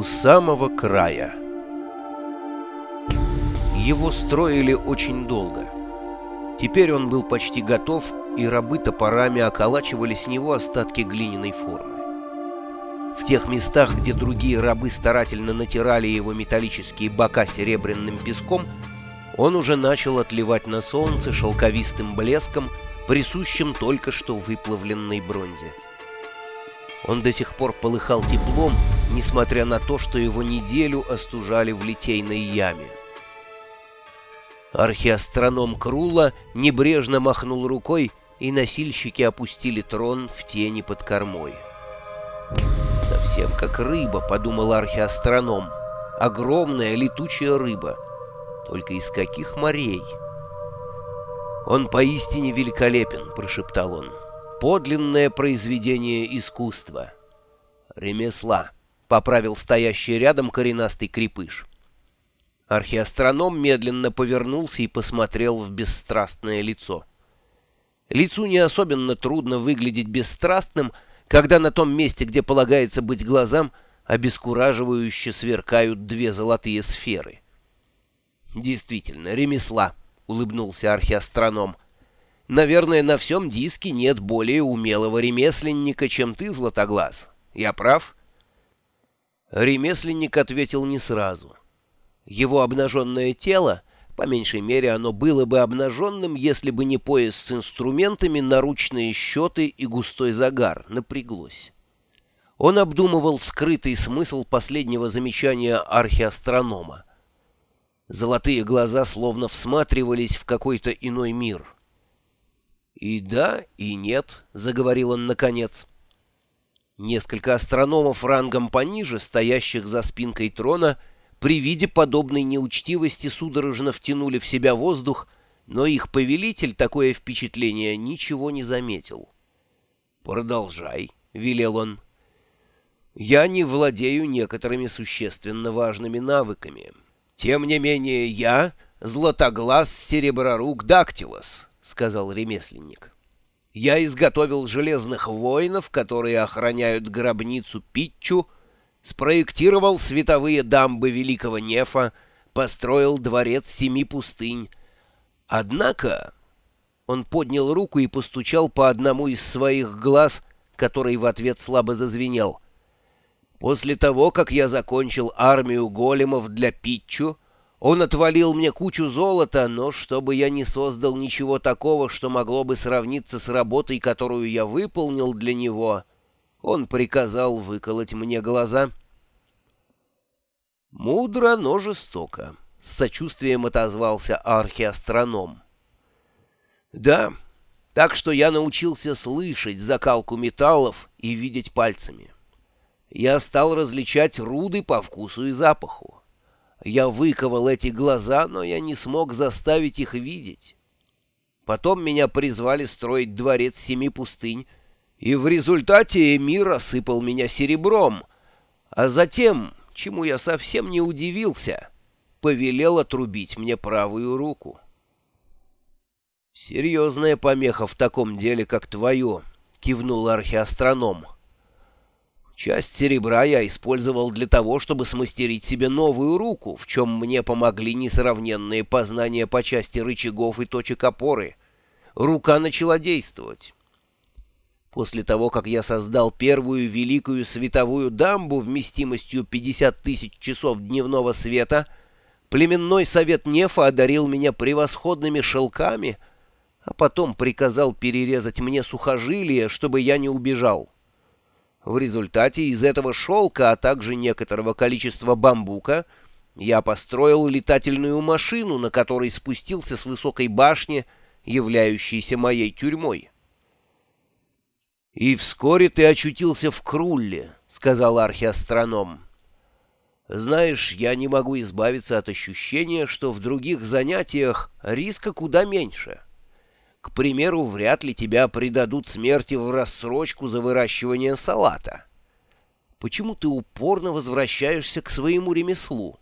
У самого края. Его строили очень долго. Теперь он был почти готов, и рабы топорами околачивали с него остатки глиняной формы. В тех местах, где другие рабы старательно натирали его металлические бока серебряным песком, он уже начал отливать на солнце шелковистым блеском, присущим только что выплавленной бронзе. Он до сих пор полыхал теплом, несмотря на то, что его неделю остужали в литейной яме. Архиастроном Крула небрежно махнул рукой, и носильщики опустили трон в тени под кормой. «Совсем как рыба», — подумал архиастроном. «Огромная летучая рыба. Только из каких морей?» «Он поистине великолепен», — прошептал он подлинное произведение искусства. Ремесла, поправил стоящий рядом коренастый крепыш. Архиастроном медленно повернулся и посмотрел в бесстрастное лицо. Лицу не особенно трудно выглядеть бесстрастным, когда на том месте, где полагается быть глазам, обескураживающе сверкают две золотые сферы. «Действительно, ремесла», — улыбнулся архиастроном, — Наверное, на всем диске нет более умелого ремесленника, чем ты, Златоглаз. Я прав?» Ремесленник ответил не сразу. Его обнаженное тело, по меньшей мере, оно было бы обнаженным, если бы не пояс с инструментами, наручные счеты и густой загар, напряглось. Он обдумывал скрытый смысл последнего замечания архиастронома. Золотые глаза словно всматривались в какой-то иной мир — «И да, и нет», — заговорил он наконец. Несколько астрономов рангом пониже, стоящих за спинкой трона, при виде подобной неучтивости судорожно втянули в себя воздух, но их повелитель такое впечатление ничего не заметил. «Продолжай», — велел он. «Я не владею некоторыми существенно важными навыками. Тем не менее я — златоглаз сереброрук Дактилос» сказал ремесленник. «Я изготовил железных воинов, которые охраняют гробницу Питчу, спроектировал световые дамбы Великого Нефа, построил дворец Семи Пустынь. Однако...» Он поднял руку и постучал по одному из своих глаз, который в ответ слабо зазвенел. «После того, как я закончил армию големов для Питчу, он отвалил мне кучу золота, но чтобы я не создал ничего такого, что могло бы сравниться с работой, которую я выполнил для него, он приказал выколоть мне глаза. Мудро, но жестоко, — с сочувствием отозвался архиастроном. Да, так что я научился слышать закалку металлов и видеть пальцами. Я стал различать руды по вкусу и запаху. Я выковал эти глаза, но я не смог заставить их видеть. Потом меня призвали строить дворец семи пустынь, и в результате Эмир осыпал меня серебром, а затем, чему я совсем не удивился, повелел отрубить мне правую руку. «Серьезная помеха в таком деле, как твое», — кивнул архиастроном. Часть серебра я использовал для того, чтобы смастерить себе новую руку, в чем мне помогли несравненные познания по части рычагов и точек опоры. Рука начала действовать. После того, как я создал первую великую световую дамбу вместимостью 50 тысяч часов дневного света, племенной совет Нефа одарил меня превосходными шелками, а потом приказал перерезать мне сухожилия, чтобы я не убежал. В результате из этого шелка, а также некоторого количества бамбука, я построил летательную машину, на которой спустился с высокой башни, являющейся моей тюрьмой. «И вскоре ты очутился в Крулле», — сказал архиастроном. «Знаешь, я не могу избавиться от ощущения, что в других занятиях риска куда меньше». К примеру, вряд ли тебя предадут смерти в рассрочку за выращивание салата. Почему ты упорно возвращаешься к своему ремеслу?